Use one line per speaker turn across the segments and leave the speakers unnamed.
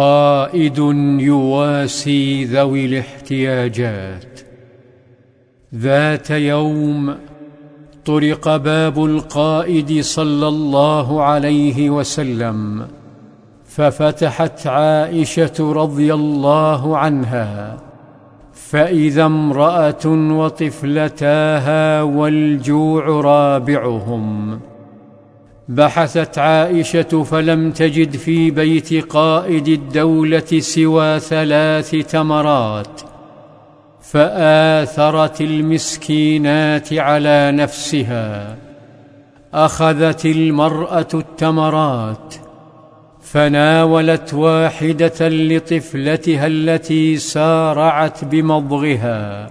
قائد يواسي ذوي الاحتياجات. ذات يوم طرق باب القائد صلى الله عليه وسلم ففتحت عائشة رضي الله عنها فإذا امرأة وطفلتاها والجوع رابعهم. بحثت عائشة فلم تجد في بيت قائد الدولة سوى ثلاث تمرات فآثرت المسكينات على نفسها أخذت المرأة التمرات فناولت واحدة لطفلتها التي سارعت بمضغها.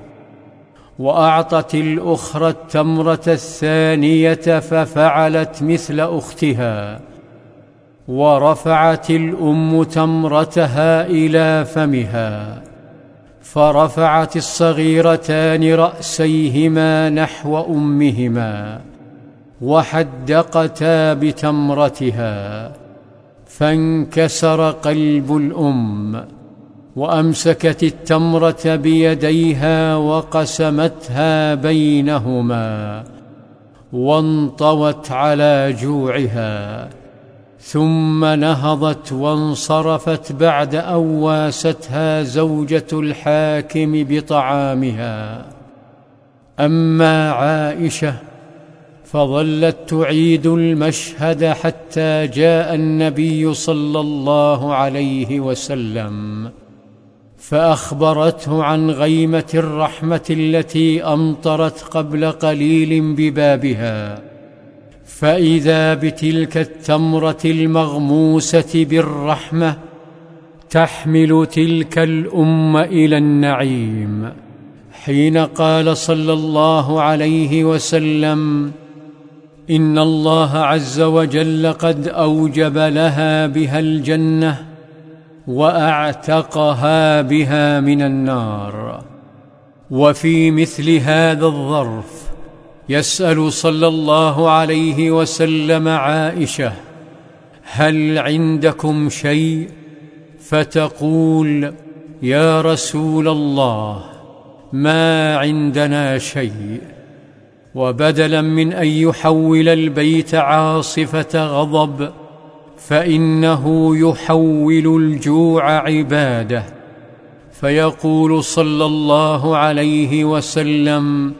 وأعطت الأخرى التمرة الثانية ففعلت مثل أختها ورفعت الأم تمرتها إلى فمها فرفعت الصغيرتان رأسيهما نحو أمهما وحدقتا بتمرتها فانكسر قلب الأم. وأمسكت التمرة بيديها وقسمتها بينهما وانطوت على جوعها ثم نهضت وانصرفت بعد ان واستها زوجة الحاكم بطعامها. أما عائشة فظلت تعيد المشهد حتى جاء النبي صلى الله عليه وسلم. فأخبرته عن غيمة الرحمة التي أمطرت قبل قليل ببابها. فإذا بتلك التمرة المغموسة بالرحمة تحمل تلك الأم إلى النعيم. حين قال صلى الله عليه وسلم إن الله عز وجل قد أوجب لها بها الجنة وأعتقها بها من النار. وفي مثل هذا الظرف يسأل صلى الله عليه وسلم عائشة هل عندكم شيء؟ فتقول يا رسول الله ما عندنا شيء. وبدلا من أن يحول البيت عاصفة غضب فإنه يحول الجوع عباده. فيقول صلى الله عليه وسلم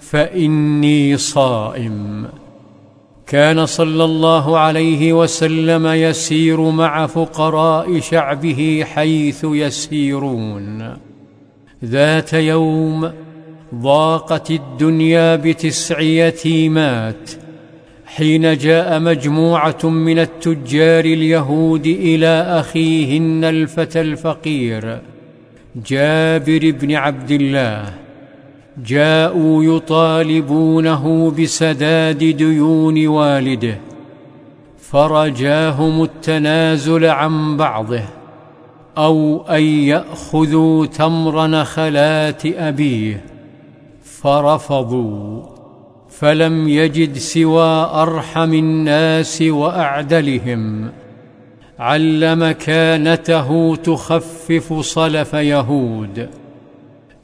فإني صائم. كان صلى الله عليه وسلم يسير مع فقراء شعبه حيث يسيرون. ذات يوم ضاقت الدنيا بتسع يتيمات حين جاء مجموعة من التجار اليهود إلى أخيهن الفتى الفقير جابر بن عبد الله جاءوا يطالبونه بسداد ديون والده فرجاهم التنازل عن بعضه أو أن يأخذوا تمر نخلات أبيه فرفضوا. فلم يجد سوى أرحم الناس وأعدلهم. عل مكانته تخفف صلف يهود.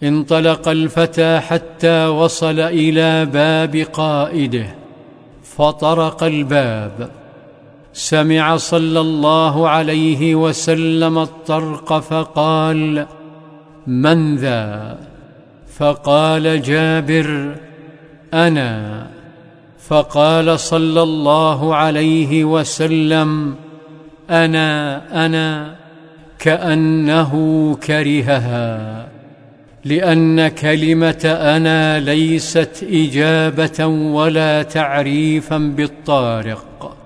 انطلق الفتى حتى وصل إلى باب قائده. فطرق الباب. سمع صلى الله عليه وسلم الطرق فقال من ذا؟ فقال جابر أنا فقال صلى الله عليه وسلم أنا أنا كأنه كرهها لأن كلمة أنا ليست إجابة ولا تعريفا بالطارق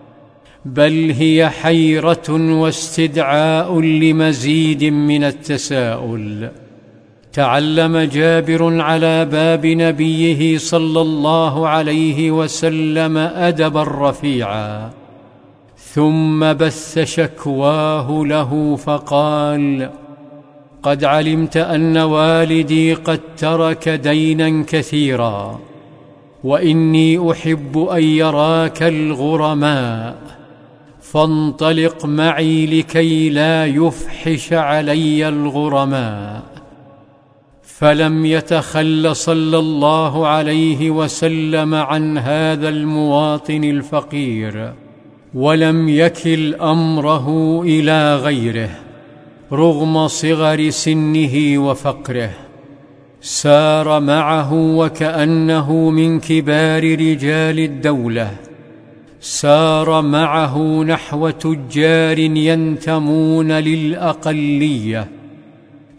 بل هي حيرة واستدعاء لمزيد من التساؤل. تعلم جابر على باب نبيه صلى الله عليه وسلم أدبا رفيعا ثم بث شكواه له فقال قد علمت أن والدي قد ترك دينا كثيرا وإني أحب أن يراك الغرماء فانطلق معي لكي لا يفحش علي الغرماء. فلم يتخل صلى الله عليه وسلم عن هذا المواطن الفقير ولم يكل أمره إلى غيره رغم صغر سنه وفقره. سار معه وكأنه من كبار رجال الدولة. سار معه نحو تجار ينتمون للأقلية.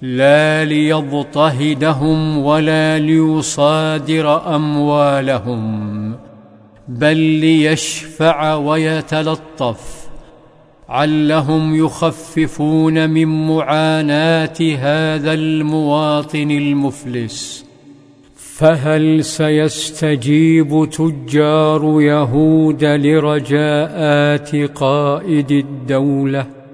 لا ليضطهدهم ولا ليصادر أموالهم بل ليشفع ويتلطف. علهم يخففون من معاناه هذا المواطن المفلس. فهل سيستجيب تجار يهود لرجاءات قائد الدولة؟